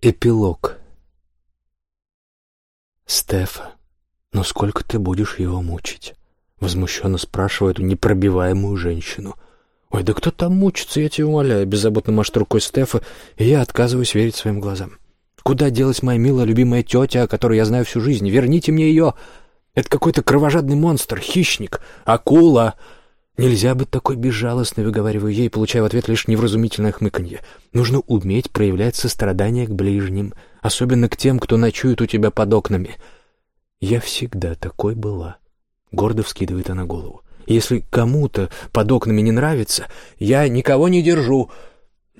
Эпилог. «Стефа, но сколько ты будешь его мучить?» Возмущенно спрашивает непробиваемую женщину. «Ой, да кто там мучится, я тебя умоляю!» Беззаботно машет рукой Стефа, и я отказываюсь верить своим глазам. «Куда делась моя милая любимая тетя, о которой я знаю всю жизнь? Верните мне ее! Это какой-то кровожадный монстр, хищник, акула!» Нельзя быть такой безжалостной, выговариваю ей, получая в ответ лишь невразумительное хмыканье. Нужно уметь проявлять сострадание к ближним, особенно к тем, кто ночует у тебя под окнами. Я всегда такой была. Гордо вскидывает она голову. Если кому-то под окнами не нравится, я никого не держу.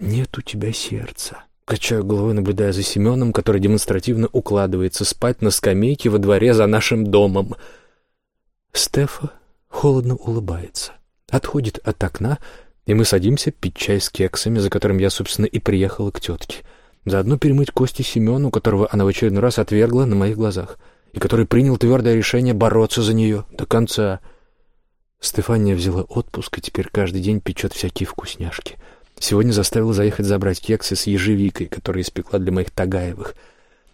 Нет у тебя сердца. Качаю головой, наблюдая за Семеном, который демонстративно укладывается спать на скамейке во дворе за нашим домом. Стефа холодно улыбается отходит от окна, и мы садимся пить чай с кексами, за которым я, собственно, и приехала к тетке. Заодно перемыть кости Семену, которого она в очередной раз отвергла на моих глазах, и который принял твердое решение бороться за нее до конца. Стефания взяла отпуск и теперь каждый день печет всякие вкусняшки. Сегодня заставила заехать забрать кексы с ежевикой, которые испекла для моих Тагаевых.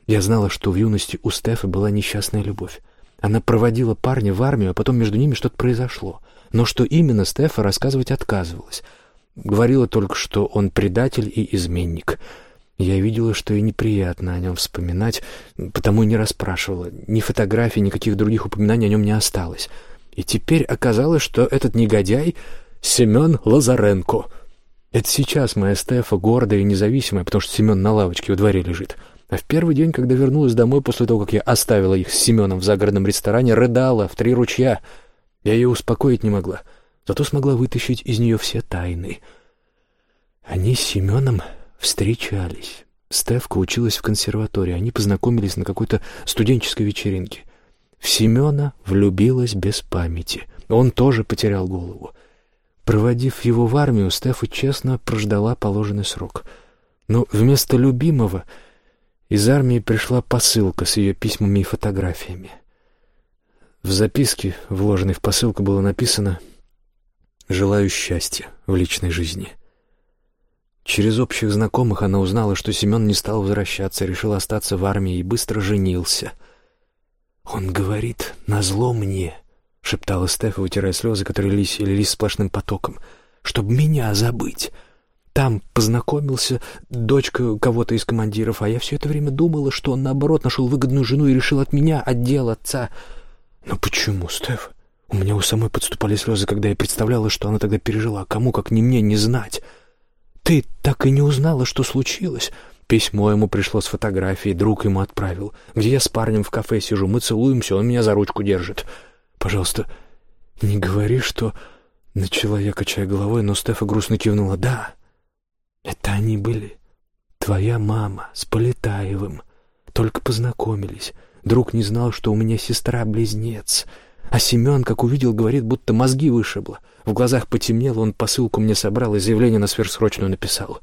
Я знала, что в юности у Стефы была несчастная любовь. Она проводила парня в армию, а потом между ними что-то произошло — но что именно, Стефа рассказывать отказывалась. Говорила только, что он предатель и изменник. Я видела, что ей неприятно о нем вспоминать, потому и не расспрашивала. Ни фотографий, никаких других упоминаний о нем не осталось. И теперь оказалось, что этот негодяй — Семен Лазаренко. Это сейчас моя Стефа гордая и независимая, потому что Семен на лавочке во дворе лежит. А в первый день, когда вернулась домой после того, как я оставила их с Семеном в загородном ресторане, рыдала в три ручья — я ее успокоить не могла, зато смогла вытащить из нее все тайны. Они с Семеном встречались. Стевка училась в консерватории, они познакомились на какой-то студенческой вечеринке. В Семена влюбилась без памяти. Он тоже потерял голову. Проводив его в армию, Стефа честно прождала положенный срок. Но вместо любимого из армии пришла посылка с ее письмами и фотографиями. В записке, вложенной в посылку, было написано «Желаю счастья в личной жизни». Через общих знакомых она узнала, что Семен не стал возвращаться, решил остаться в армии и быстро женился. «Он говорит, назло мне», — шептала Стефа, вытирая слезы, которые лились лились сплошным потоком, — «чтобы меня забыть». Там познакомился дочка кого-то из командиров, а я все это время думала, что он, наоборот, нашел выгодную жену и решил от меня отдел отца. «Но почему, Стеф? У меня у самой подступали слезы, когда я представляла, что она тогда пережила. Кому, как не мне, не знать? Ты так и не узнала, что случилось?» Письмо ему пришло с фотографией, друг ему отправил. Где я с парнем в кафе сижу, мы целуемся, он меня за ручку держит. Пожалуйста, не говори, что... Начала я, качая головой, но Стефа грустно кивнула. Да, это они были. Твоя мама с Полетаевым. Только познакомились. Друг не знал, что у меня сестра-близнец. А Семен, как увидел, говорит, будто мозги вышибло. В глазах потемнело, он посылку мне собрал и заявление на сверхсрочную написал.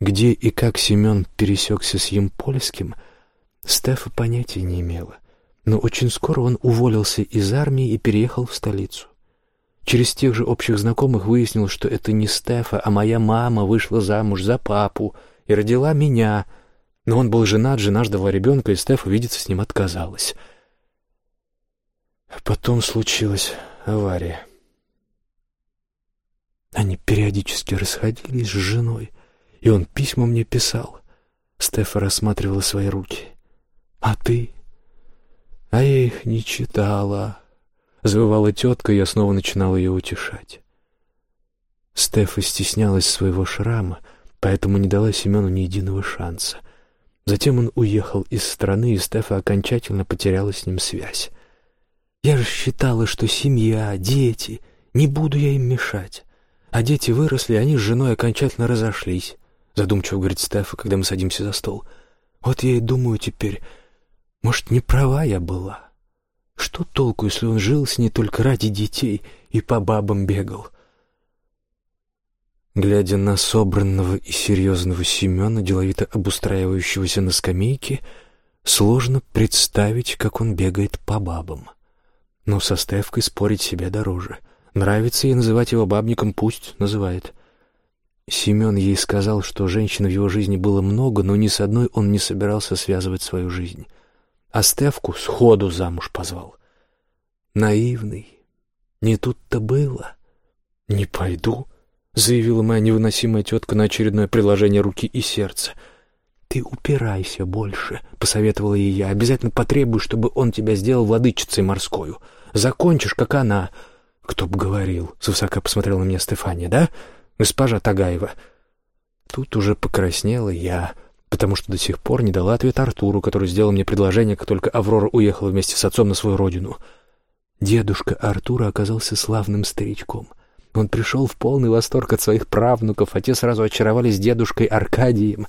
Где и как Семен пересекся с Емпольским, Стефа понятия не имела. Но очень скоро он уволился из армии и переехал в столицу. Через тех же общих знакомых выяснил, что это не Стефа, а моя мама вышла замуж за папу и родила меня — но он был женат, жена ждала ребенка, и Стеф увидеться с ним отказалась. А потом случилась авария. Они периодически расходились с женой, и он письма мне писал. Стефа рассматривала свои руки. «А ты?» «А я их не читала», — завывала тетка, и я снова начинал ее утешать. Стефа стеснялась своего шрама, поэтому не дала Семену ни единого шанса. Затем он уехал из страны, и Стефа окончательно потеряла с ним связь. Я же считала, что семья, дети, не буду я им мешать. А дети выросли, они с женой окончательно разошлись, задумчиво говорит Стефа, когда мы садимся за стол. Вот я и думаю теперь, может, не права я была? Что толку, если он жил с ней только ради детей и по бабам бегал? Глядя на собранного и серьезного Семена, деловито обустраивающегося на скамейке, сложно представить, как он бегает по бабам. Но со Стевкой спорить себе дороже. Нравится ей называть его бабником, пусть называет. Семен ей сказал, что женщин в его жизни было много, но ни с одной он не собирался связывать свою жизнь. А Стевку сходу замуж позвал. Наивный. Не тут-то было. «Не пойду», — заявила моя невыносимая тетка на очередное приложение руки и сердца. «Ты упирайся больше», — посоветовала ей я. «Обязательно потребуй, чтобы он тебя сделал владычицей морскою. Закончишь, как она». «Кто б говорил?» — свысока посмотрела на меня Стефания. «Да, госпожа Тагаева?» Тут уже покраснела я, потому что до сих пор не дала ответ Артуру, который сделал мне предложение, как только Аврора уехала вместе с отцом на свою родину. Дедушка Артура оказался славным старичком. Он пришел в полный восторг от своих правнуков, а те сразу очаровались дедушкой Аркадием.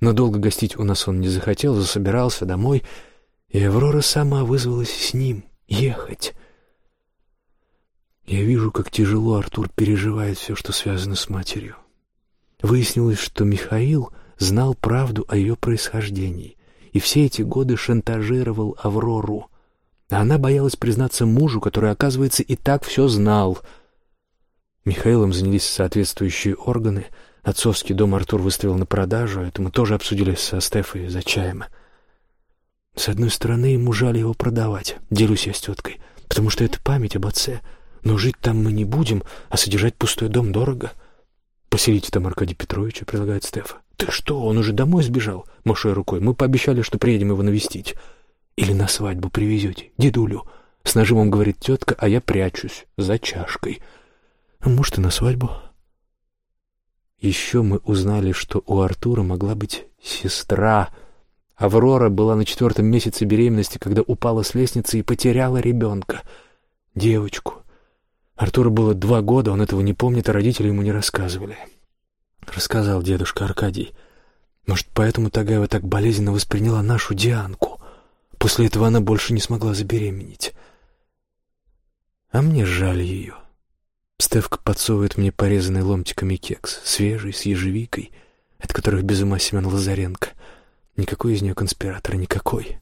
Но долго гостить у нас он не захотел, засобирался домой, и Аврора сама вызвалась с ним ехать. Я вижу, как тяжело Артур переживает все, что связано с матерью. Выяснилось, что Михаил знал правду о ее происхождении и все эти годы шантажировал Аврору. А она боялась признаться мужу, который, оказывается, и так все знал. Михаилом занялись соответствующие органы. Отцовский дом Артур выставил на продажу, это мы тоже обсудили со Стефой за чаем. С одной стороны, ему жаль его продавать, делюсь я с теткой, потому что это память об отце — но жить там мы не будем, а содержать пустой дом дорого. Поселите там Аркадия Петровича, предлагает Стефа. Ты что, он уже домой сбежал? Машая рукой. Мы пообещали, что приедем его навестить. Или на свадьбу привезете, дедулю. С нажимом говорит тетка, а я прячусь за чашкой. А может, и на свадьбу. Еще мы узнали, что у Артура могла быть сестра. Аврора была на четвертом месяце беременности, когда упала с лестницы и потеряла ребенка. Девочку. Артуру было два года, он этого не помнит, а родители ему не рассказывали. Рассказал дедушка Аркадий. Может, поэтому Тагаева так болезненно восприняла нашу Дианку. После этого она больше не смогла забеременеть. А мне жаль ее. Стевка подсовывает мне порезанный ломтиками кекс, свежий, с ежевикой, от которых без ума Семен Лазаренко. Никакой из нее конспиратора, никакой.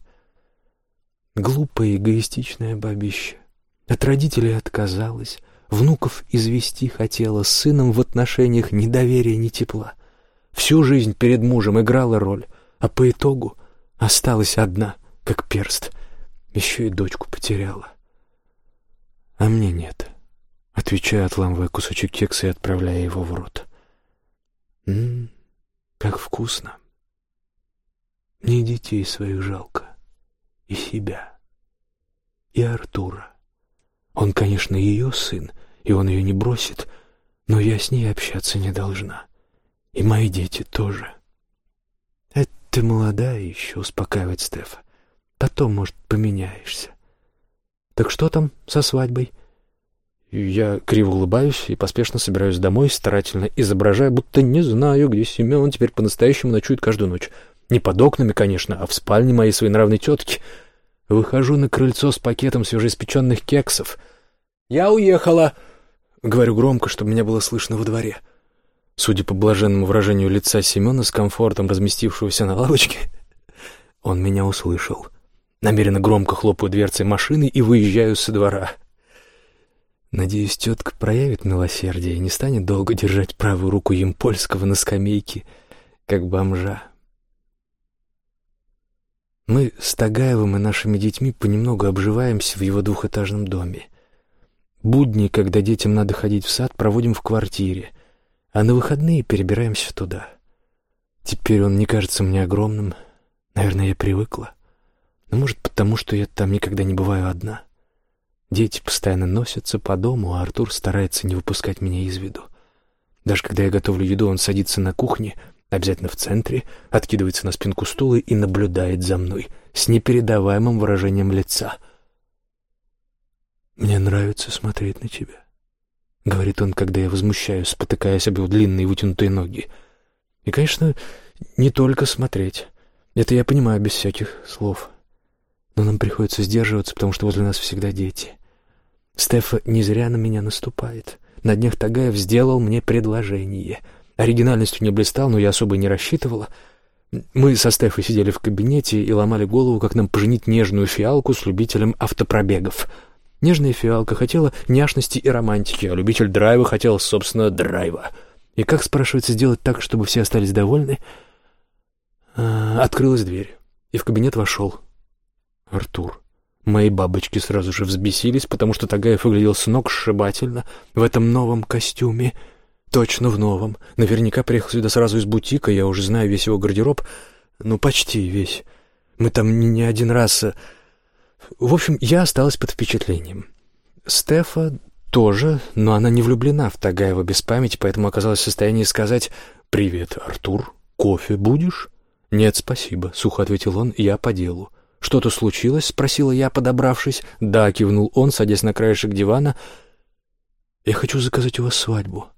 Глупая, эгоистичная бабища. От родителей отказалась, внуков извести хотела, с сыном в отношениях ни доверия, ни тепла. Всю жизнь перед мужем играла роль, а по итогу осталась одна, как перст. Еще и дочку потеряла. А мне нет. Отвечаю, отламывая кусочек кекса и отправляя его в рот. Ммм, как вкусно. Мне детей своих жалко. И себя. И Артура. Он, конечно, ее сын, и он ее не бросит, но я с ней общаться не должна. И мои дети тоже. Это ты молодая еще, успокаивает Стефа. Потом, может, поменяешься. Так что там со свадьбой? Я криво улыбаюсь и поспешно собираюсь домой, старательно изображая, будто не знаю, где Семен теперь по-настоящему ночует каждую ночь. Не под окнами, конечно, а в спальне моей своенравной тетки. Выхожу на крыльцо с пакетом свежеиспеченных кексов — «Я уехала!» — говорю громко, чтобы меня было слышно во дворе. Судя по блаженному выражению лица Семена с комфортом разместившегося на лавочке, он меня услышал. Намеренно громко хлопаю дверцей машины и выезжаю со двора. Надеюсь, тетка проявит милосердие и не станет долго держать правую руку Емпольского на скамейке, как бомжа. Мы с Тагаевым и нашими детьми понемногу обживаемся в его двухэтажном доме. Будни, когда детям надо ходить в сад, проводим в квартире, а на выходные перебираемся туда. Теперь он не кажется мне огромным. Наверное, я привыкла. Но, может, потому что я там никогда не бываю одна. Дети постоянно носятся по дому, а Артур старается не выпускать меня из виду. Даже когда я готовлю еду, он садится на кухне, обязательно в центре, откидывается на спинку стула и наблюдает за мной с непередаваемым выражением лица — «Мне нравится смотреть на тебя», — говорит он, когда я возмущаюсь, спотыкаясь об его длинные вытянутые ноги. «И, конечно, не только смотреть. Это я понимаю без всяких слов. Но нам приходится сдерживаться, потому что возле нас всегда дети. Стефа не зря на меня наступает. На днях Тагаев сделал мне предложение. Оригинальностью не блистал, но я особо не рассчитывала». Мы со Стефой сидели в кабинете и ломали голову, как нам поженить нежную фиалку с любителем автопробегов — Нежная фиалка хотела няшности и романтики, а любитель драйва хотел, собственно, драйва. И как, спрашивается, сделать так, чтобы все остались довольны? А, открылась дверь, и в кабинет вошел Артур. Мои бабочки сразу же взбесились, потому что Тагаев выглядел с ног сшибательно в этом новом костюме. Точно в новом. Наверняка приехал сюда сразу из бутика, я уже знаю весь его гардероб. Ну, почти весь. Мы там не, один раз... Э, в общем, я осталась под впечатлением. Стефа тоже, но она не влюблена в Тагаева без памяти, поэтому оказалась в состоянии сказать «Привет, Артур, кофе будешь?» «Нет, спасибо», — сухо ответил он, — «я по делу». «Что-то случилось?» — спросила я, подобравшись. «Да», — кивнул он, садясь на краешек дивана. «Я хочу заказать у вас свадьбу».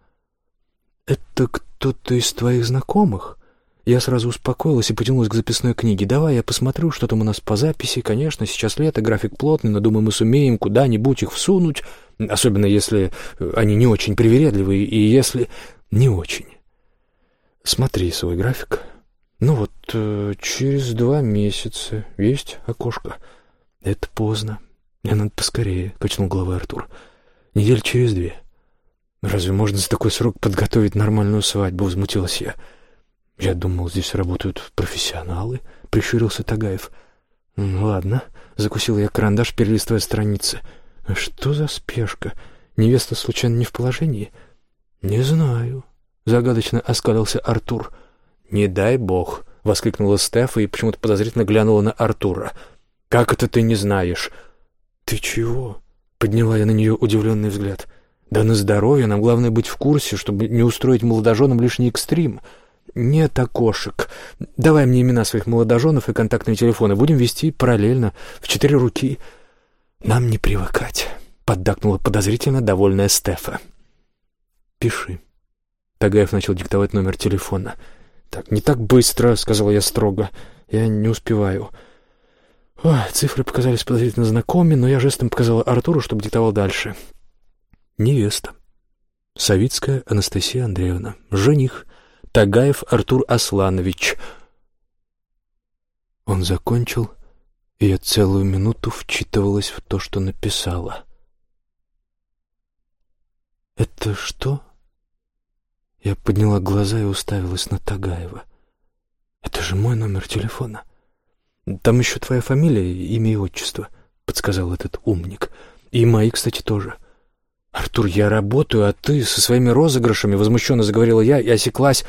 «Это кто-то из твоих знакомых?» Я сразу успокоилась и потянулась к записной книге. «Давай я посмотрю, что там у нас по записи. Конечно, сейчас лето, график плотный, но, думаю, мы сумеем куда-нибудь их всунуть, особенно если они не очень привередливые и если... не очень. Смотри свой график». «Ну вот, э, через два месяца есть окошко». «Это поздно. Мне надо поскорее», — качнул головой Артур. «Недель через две». «Разве можно за такой срок подготовить нормальную свадьбу?» — возмутилась я. «Я думал, здесь работают профессионалы», — прищурился Тагаев. «Ладно», — закусил я карандаш, перелистывая страницы. «Что за спешка? Невеста случайно не в положении?» «Не знаю», — загадочно оскалился Артур. «Не дай бог!» — воскликнула Стефа и почему-то подозрительно глянула на Артура. «Как это ты не знаешь?» «Ты чего?» — подняла я на нее удивленный взгляд. «Да на здоровье, нам главное быть в курсе, чтобы не устроить молодоженам лишний экстрим». «Нет окошек. Давай мне имена своих молодоженов и контактные телефоны. Будем вести параллельно, в четыре руки». «Нам не привыкать», — поддакнула подозрительно довольная Стефа. «Пиши». Тагаев начал диктовать номер телефона. «Пиши». «Так, не так быстро», — сказал я строго. «Я не успеваю». Ой, цифры показались подозрительно знакомыми, но я жестом показала Артуру, чтобы диктовал дальше. Невеста. Савицкая Анастасия Андреевна. Жених. Тагаев Артур Асланович. Он закончил, и я целую минуту вчитывалась в то, что написала. «Это что?» Я подняла глаза и уставилась на Тагаева. «Это же мой номер телефона». «Там еще твоя фамилия, имя и отчество», — подсказал этот умник. «И мои, кстати, тоже». «Артур, я работаю, а ты со своими розыгрышами», — возмущенно заговорила я и осеклась,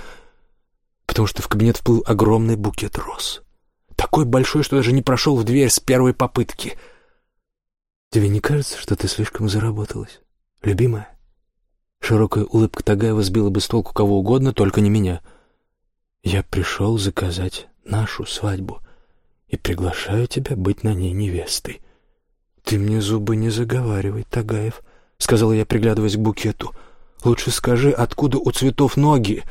потому что в кабинет вплыл огромный букет роз. Такой большой, что даже не прошел в дверь с первой попытки. «Тебе не кажется, что ты слишком заработалась, любимая?» Широкая улыбка Тагаева сбила бы с толку кого угодно, только не меня. «Я пришел заказать нашу свадьбу и приглашаю тебя быть на ней невестой». «Ты мне зубы не заговаривай, Тагаев», — сказала я, приглядываясь к букету. «Лучше скажи, откуда у цветов ноги?»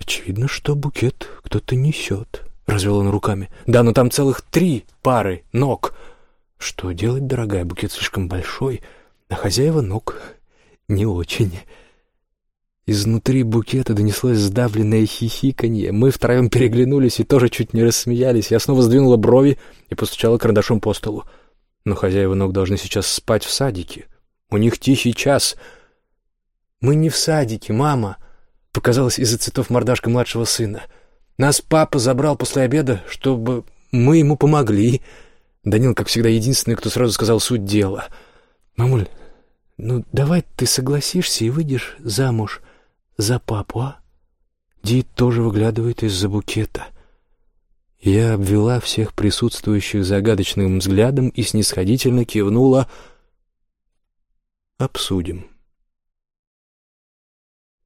«Очевидно, что букет кто-то несет», — развел он руками. «Да, но там целых три пары ног». «Что делать, дорогая? Букет слишком большой, а хозяева ног не очень. Изнутри букета донеслось сдавленное хихиканье. Мы втроем переглянулись и тоже чуть не рассмеялись. Я снова сдвинула брови и постучала карандашом по столу. Но хозяева ног должны сейчас спать в садике. У них тихий час. «Мы не в садике, мама», — показалась из-за цветов мордашка младшего сына. «Нас папа забрал после обеда, чтобы мы ему помогли». Данил, как всегда, единственный, кто сразу сказал суть дела. «Мамуль, «Ну, давай ты согласишься и выйдешь замуж за папу, а?» Ди тоже выглядывает из-за букета. Я обвела всех присутствующих загадочным взглядом и снисходительно кивнула «Обсудим».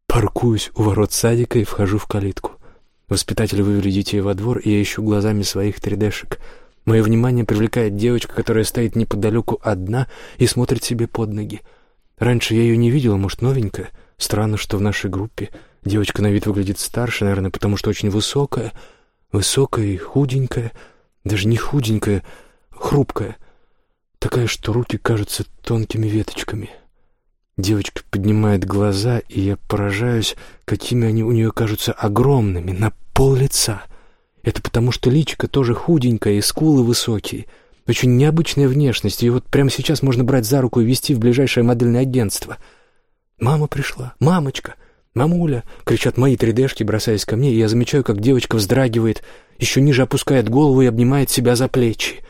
Паркуюсь у ворот садика и вхожу в калитку. Воспитатели вывели детей во двор, и я ищу глазами своих 3D-шек. Мое внимание привлекает девочка, которая стоит неподалеку одна и смотрит себе под ноги. Раньше я ее не видела, может, новенькая. Странно, что в нашей группе девочка на вид выглядит старше, наверное, потому что очень высокая. Высокая и худенькая. Даже не худенькая, хрупкая. Такая, что руки кажутся тонкими веточками. Девочка поднимает глаза, и я поражаюсь, какими они у нее кажутся огромными, на пол лица. Это потому, что личико тоже худенькое и скулы высокие — очень необычная внешность, и вот прямо сейчас можно брать за руку и вести в ближайшее модельное агентство. Мама пришла. Мамочка. «Мамуля!» — кричат мои тридешки, бросаясь ко мне, и я замечаю, как девочка вздрагивает, еще ниже опускает голову и обнимает себя за плечи.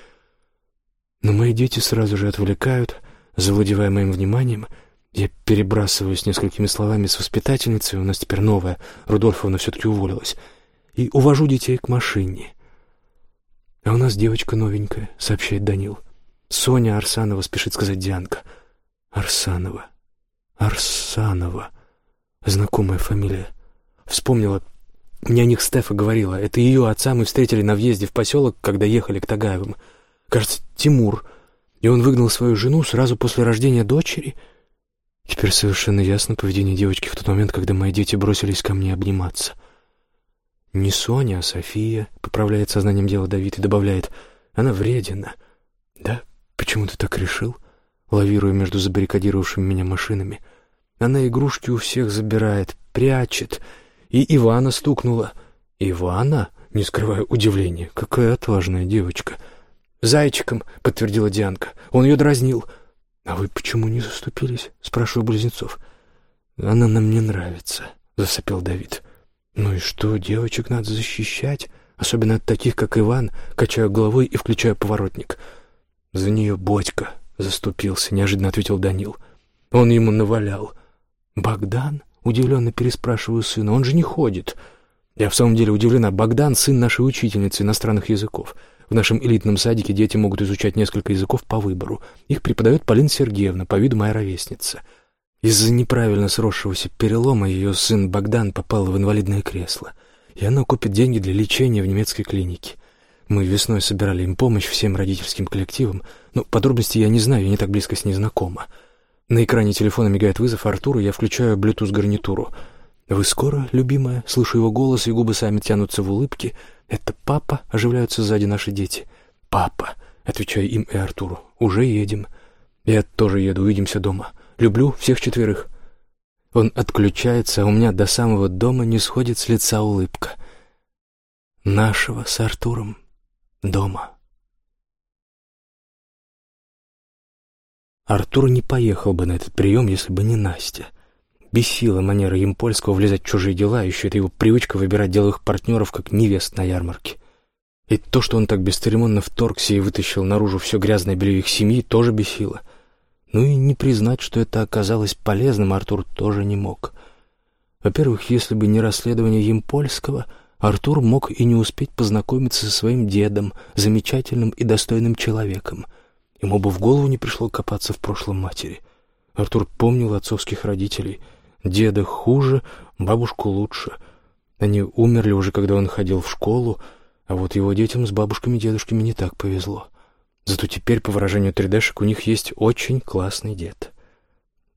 Но мои дети сразу же отвлекают, завладевая моим вниманием. Я перебрасываюсь несколькими словами с воспитательницей, у нас теперь новая, Рудольфовна все-таки уволилась, и увожу детей к машине. «А у нас девочка новенькая», — сообщает Данил. «Соня Арсанова», — спешит сказать Дианка. «Арсанова. Арсанова». Знакомая фамилия. Вспомнила. Мне о них Стефа говорила. Это ее отца мы встретили на въезде в поселок, когда ехали к Тагаевым. Кажется, Тимур. И он выгнал свою жену сразу после рождения дочери. Теперь совершенно ясно поведение девочки в тот момент, когда мои дети бросились ко мне обниматься. Не Соня, а София, поправляет сознанием дела Давид и добавляет. Она вредина. Да, почему ты так решил? Лавируя между забаррикадировавшими меня машинами — она игрушки у всех забирает, прячет. И Ивана стукнула. Ивана? Не скрывая удивления. Какая отважная девочка. «Зайчиком», — подтвердила Дианка. «Он ее дразнил». «А вы почему не заступились?» — спрашиваю Близнецов. «Она нам не нравится», — засопел Давид. «Ну и что, девочек надо защищать, особенно от таких, как Иван», — качаю головой и включаю поворотник. «За нее Бодька заступился», — неожиданно ответил Данил. «Он ему навалял». «Богдан?» — удивленно переспрашиваю сына. «Он же не ходит». Я в самом деле удивлена. Богдан — сын нашей учительницы иностранных языков. В нашем элитном садике дети могут изучать несколько языков по выбору. Их преподает Полина Сергеевна, по виду моя ровесница. Из-за неправильно сросшегося перелома ее сын Богдан попал в инвалидное кресло, и она купит деньги для лечения в немецкой клинике. Мы весной собирали им помощь всем родительским коллективам, но подробности я не знаю, я не так близко с ней знакома. На экране телефона мигает вызов Артуру, я включаю Bluetooth-гарнитуру. «Вы скоро, любимая?» Слышу его голос, и губы сами тянутся в улыбке. «Это папа?» — оживляются сзади наши дети. «Папа!» — отвечаю им и Артуру. «Уже едем». «Я тоже еду, увидимся дома. Люблю всех четверых». Он отключается, а у меня до самого дома не сходит с лица улыбка. Нашего с Артуром дома. Артур не поехал бы на этот прием, если бы не Настя. Бесила манера Емпольского влезать в чужие дела, еще это его привычка выбирать деловых партнеров, как невест на ярмарке. И то, что он так бесцеремонно вторгся и вытащил наружу все грязное белье их семьи, тоже бесило. Ну и не признать, что это оказалось полезным, Артур тоже не мог. Во-первых, если бы не расследование Емпольского, Артур мог и не успеть познакомиться со своим дедом, замечательным и достойным человеком — Ему бы в голову не пришло копаться в прошлом матери. Артур помнил отцовских родителей. Деда хуже, бабушку лучше. Они умерли уже, когда он ходил в школу, а вот его детям с бабушками и дедушками не так повезло. Зато теперь, по выражению 3D-шек, у них есть очень классный дед.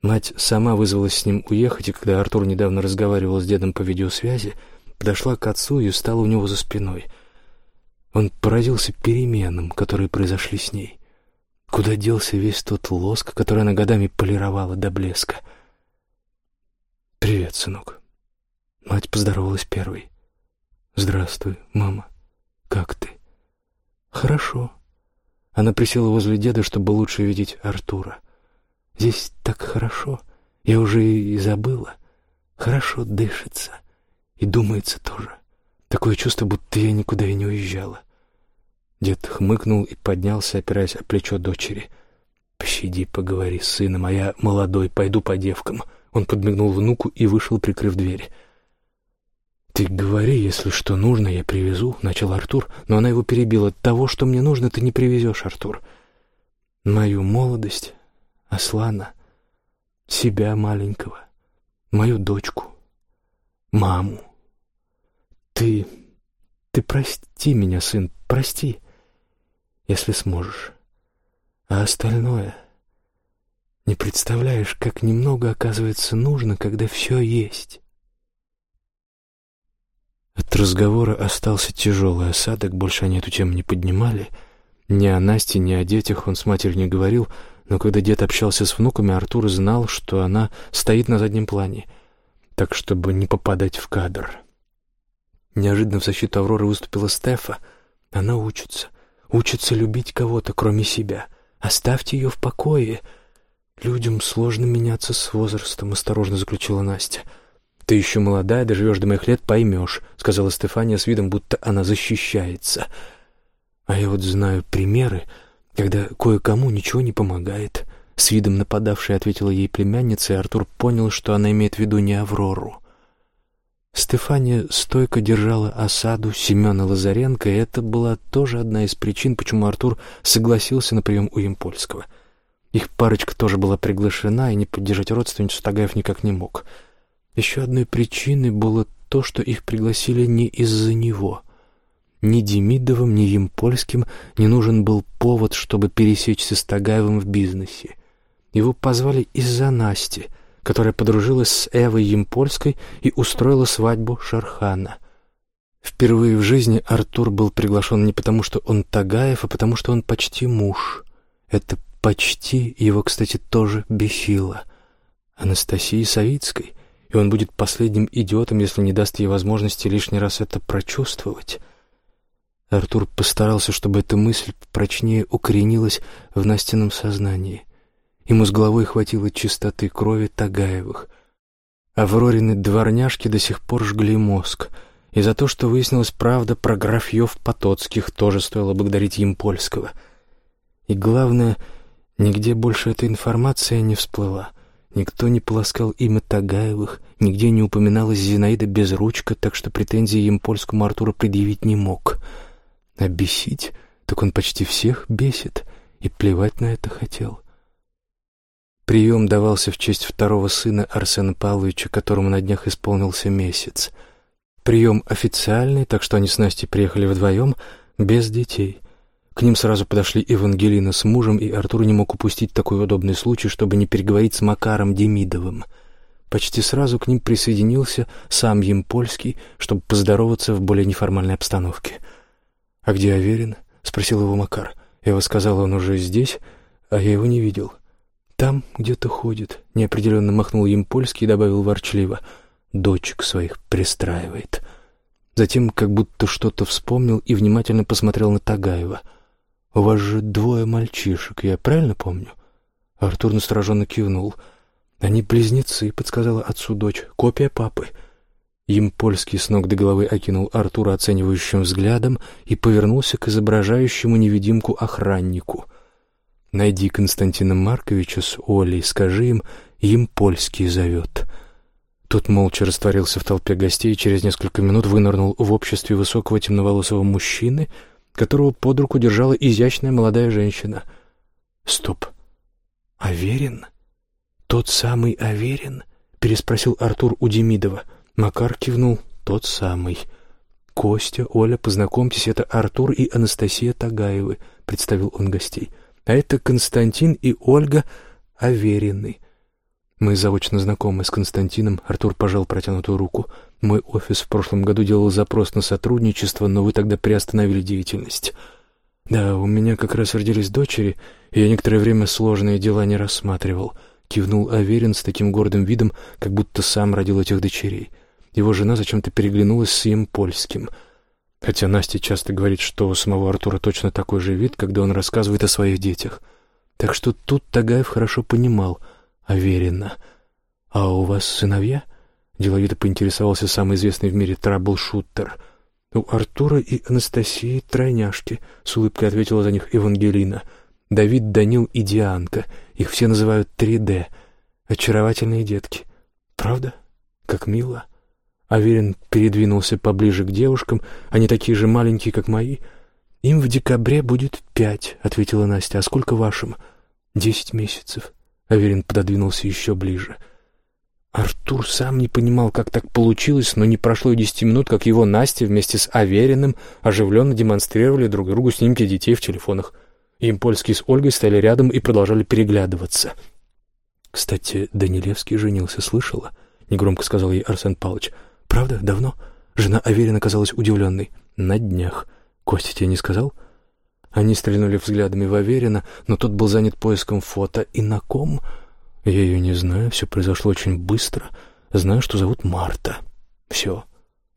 Мать сама вызвалась с ним уехать, и когда Артур недавно разговаривал с дедом по видеосвязи, подошла к отцу и стала у него за спиной. Он поразился переменам, которые произошли с ней. Куда делся весь тот лоск, который она годами полировала до блеска? «Привет, сынок». Мать поздоровалась первой. «Здравствуй, мама. Как ты?» «Хорошо». Она присела возле деда, чтобы лучше видеть Артура. «Здесь так хорошо. Я уже и забыла. Хорошо дышится. И думается тоже. Такое чувство, будто я никуда и не уезжала. Дед хмыкнул и поднялся, опираясь о плечо дочери. «Пощади, поговори с сыном, а я молодой, пойду по девкам». Он подмигнул внуку и вышел, прикрыв дверь. «Ты говори, если что нужно, я привезу», — начал Артур, но она его перебила. «Того, что мне нужно, ты не привезешь, Артур. Мою молодость, Аслана, себя маленького, мою дочку, маму. Ты... ты прости меня, сын, прости» если сможешь. А остальное... Не представляешь, как немного, оказывается, нужно, когда все есть. От разговора остался тяжелый осадок, больше они эту тему не поднимали. Ни о Насте, ни о детях он с матерью не говорил, но когда дед общался с внуками, Артур знал, что она стоит на заднем плане, так, чтобы не попадать в кадр. Неожиданно в защиту Авроры выступила Стефа. Она учится учится любить кого-то, кроме себя. Оставьте ее в покое. Людям сложно меняться с возрастом, осторожно заключила Настя. «Ты еще молодая, доживешь до моих лет, поймешь», — сказала Стефания с видом, будто она защищается. «А я вот знаю примеры, когда кое-кому ничего не помогает», — с видом нападавшей ответила ей племянница, и Артур понял, что она имеет в виду не Аврору. Стефания стойко держала осаду Семена Лазаренко, и это была тоже одна из причин, почему Артур согласился на прием у Импольского. Их парочка тоже была приглашена, и не поддержать родственницу Тагаев никак не мог. Еще одной причиной было то, что их пригласили не из-за него. Ни Демидовым, ни Емпольским не нужен был повод, чтобы пересечься с Тагаевым в бизнесе. Его позвали из-за Насти — которая подружилась с Эвой Емпольской и устроила свадьбу Шархана. Впервые в жизни Артур был приглашен не потому, что он Тагаев, а потому, что он почти муж. Это «почти» его, кстати, тоже бесило. Анастасии Савицкой, и он будет последним идиотом, если не даст ей возможности лишний раз это прочувствовать. Артур постарался, чтобы эта мысль прочнее укоренилась в Настином сознании. Ему с головой хватило чистоты крови Тагаевых. Аврорины дворняжки до сих пор жгли мозг. И за то, что выяснилась правда про графьев Потоцких, тоже стоило благодарить им польского. И главное, нигде больше эта информация не всплыла. Никто не полоскал имя Тагаевых, нигде не упоминалась Зинаида Безручка, так что претензии им польскому Артура предъявить не мог. А бесить? Так он почти всех бесит, и плевать на это хотел. Прием давался в честь второго сына Арсена Павловича, которому на днях исполнился месяц. Прием официальный, так что они с Настей приехали вдвоем, без детей. К ним сразу подошли Евангелина с мужем, и Артур не мог упустить такой удобный случай, чтобы не переговорить с Макаром Демидовым. Почти сразу к ним присоединился сам Емпольский, чтобы поздороваться в более неформальной обстановке. «А где Аверин?» — спросил его Макар. Его сказал, он уже здесь, а я его не видел. «Там где-то ходит», — неопределенно махнул им польский и добавил ворчливо. «Дочек своих пристраивает». Затем как будто что-то вспомнил и внимательно посмотрел на Тагаева. «У вас же двое мальчишек, я правильно помню?» Артур настороженно кивнул. «Они близнецы», — подсказала отцу дочь. «Копия папы». Им польский с ног до головы окинул Артура оценивающим взглядом и повернулся к изображающему невидимку охраннику — Найди Константина Марковича с Олей, скажи им, им польский зовет». Тот молча растворился в толпе гостей и через несколько минут вынырнул в обществе высокого темноволосого мужчины, которого под руку держала изящная молодая женщина. «Стоп! Аверин? Тот самый Аверин?» — переспросил Артур у Демидова. Макар кивнул. «Тот самый». «Костя, Оля, познакомьтесь, это Артур и Анастасия Тагаевы», — представил он гостей. А это Константин и Ольга Аверины. Мы заочно знакомы с Константином. Артур пожал протянутую руку. Мой офис в прошлом году делал запрос на сотрудничество, но вы тогда приостановили деятельность. Да, у меня как раз родились дочери, и я некоторое время сложные дела не рассматривал. Кивнул Аверин с таким гордым видом, как будто сам родил этих дочерей. Его жена зачем-то переглянулась с им польским — Хотя Настя часто говорит, что у самого Артура точно такой же вид, когда он рассказывает о своих детях. Так что тут Тагаев хорошо понимал, уверенно. «А у вас сыновья?» — деловито поинтересовался самый известный в мире траблшутер. «У Артура и Анастасии тройняшки», — с улыбкой ответила за них Евангелина. «Давид, Данил и Дианка. Их все называют 3D. Очаровательные детки. Правда? Как мило». Аверин передвинулся поближе к девушкам. Они такие же маленькие, как мои. «Им в декабре будет пять», — ответила Настя. «А сколько вашим?» «Десять месяцев». Аверин пододвинулся еще ближе. Артур сам не понимал, как так получилось, но не прошло и десяти минут, как его Настя вместе с Авериным оживленно демонстрировали друг другу снимки детей в телефонах. Им польский с Ольгой стояли рядом и продолжали переглядываться. «Кстати, Данилевский женился, слышала?» — негромко сказал ей Арсен Павлович. «Правда? Давно?» Жена Аверина казалась удивленной. «На днях. Костя тебе не сказал?» Они стрельнули взглядами в Аверина, но тот был занят поиском фото. И на ком? Я ее не знаю, все произошло очень быстро. Знаю, что зовут Марта. Все.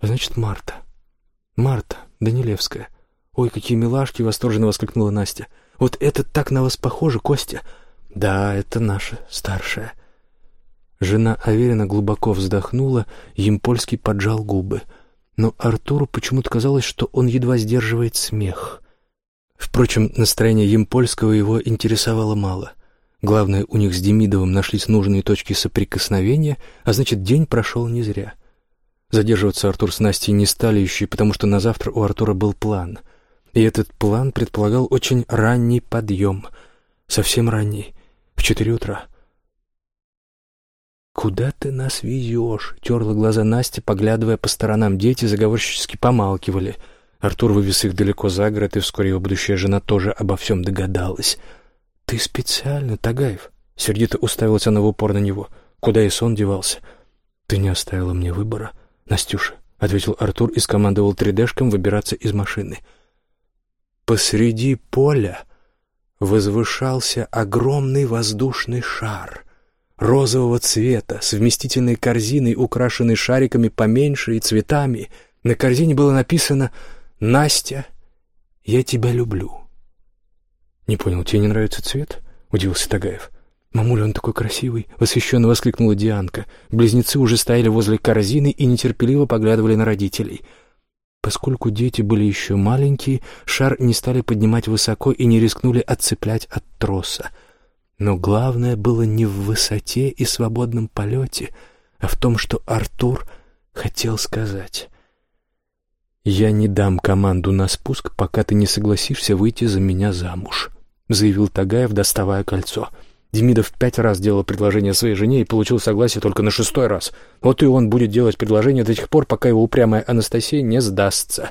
Значит, Марта. Марта Данилевская. «Ой, какие милашки!» — восторженно воскликнула Настя. «Вот это так на вас похоже, Костя!» «Да, это наша старшая». Жена Аверина глубоко вздохнула, Емпольский поджал губы. Но Артуру почему-то казалось, что он едва сдерживает смех. Впрочем, настроение Емпольского его интересовало мало. Главное, у них с Демидовым нашлись нужные точки соприкосновения, а значит, день прошел не зря. Задерживаться Артур с Настей не стали еще, потому что на завтра у Артура был план. И этот план предполагал очень ранний подъем. Совсем ранний. В четыре утра. «Куда ты нас везешь?» — терла глаза Настя, поглядывая по сторонам. Дети заговорщически помалкивали. Артур вывез их далеко за город, и вскоре его будущая жена тоже обо всем догадалась. «Ты специально, Тагаев?» — сердито уставилась она в упор на него. «Куда и сон девался?» «Ты не оставила мне выбора, Настюша», — ответил Артур и скомандовал 3D-шкам выбираться из машины. Посреди поля возвышался огромный воздушный шар — розового цвета, с вместительной корзиной, украшенной шариками поменьше и цветами. На корзине было написано «Настя, я тебя люблю». «Не понял, тебе не нравится цвет?» — удивился Тагаев. «Мамуля, он такой красивый!» — восхищенно воскликнула Дианка. Близнецы уже стояли возле корзины и нетерпеливо поглядывали на родителей. Поскольку дети были еще маленькие, шар не стали поднимать высоко и не рискнули отцеплять от троса — но главное было не в высоте и свободном полете, а в том, что Артур хотел сказать. «Я не дам команду на спуск, пока ты не согласишься выйти за меня замуж», — заявил Тагаев, доставая кольцо. Демидов пять раз делал предложение своей жене и получил согласие только на шестой раз. Вот и он будет делать предложение до тех пор, пока его упрямая Анастасия не сдастся.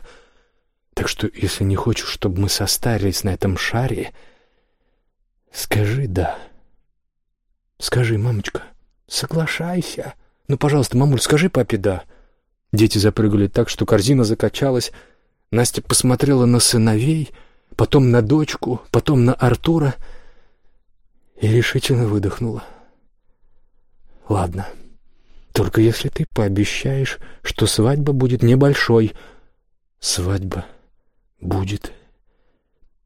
Так что, если не хочешь, чтобы мы состарились на этом шаре, Скажи «да». Скажи, мамочка, соглашайся. Ну, пожалуйста, мамуль, скажи папе «да». Дети запрыгали так, что корзина закачалась. Настя посмотрела на сыновей, потом на дочку, потом на Артура и решительно выдохнула. «Ладно, только если ты пообещаешь, что свадьба будет небольшой. Свадьба будет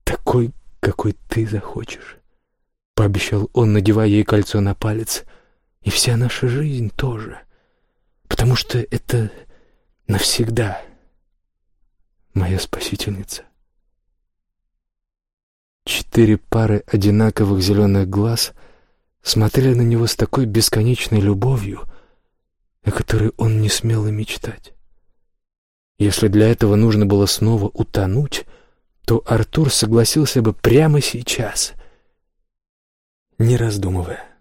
такой, какой ты захочешь». — пообещал он, надевая ей кольцо на палец. «И вся наша жизнь тоже. Потому что это навсегда моя спасительница». Четыре пары одинаковых зеленых глаз смотрели на него с такой бесконечной любовью, о которой он не смел и мечтать. Если для этого нужно было снова утонуть, то Артур согласился бы прямо сейчас — не раздумывая.